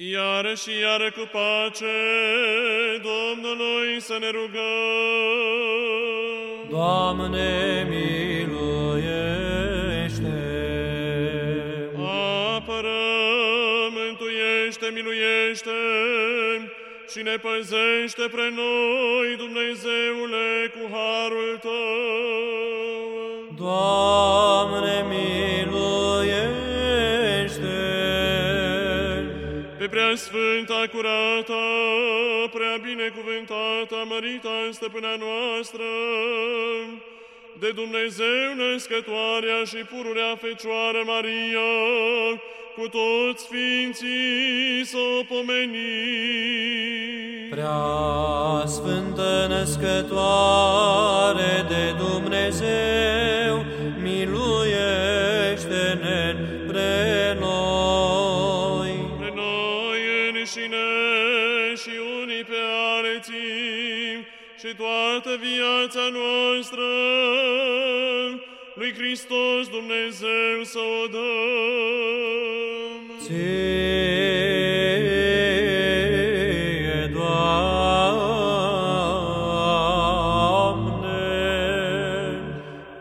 Iară și iară cu pace Domnului să ne rugăm. Doamne, miluiește! Apără, mântuiește, miluiește și ne păzește pre noi, Dumnezeule, cu harul Tău. Doamne, Pe prea sfânta, curată, prea binecuvântată, mărita stăpâna noastră, de Dumnezeu născătoarea și pururea Fecioară Maria, cu toți Sfinții să o pomenim. Prea Sfântă Născătoare de Dumnezeu, miluiește-ne pre noi înșine și unii pe alții și toată viața noastră lui Hristos Dumnezeu să o dăm. Ție,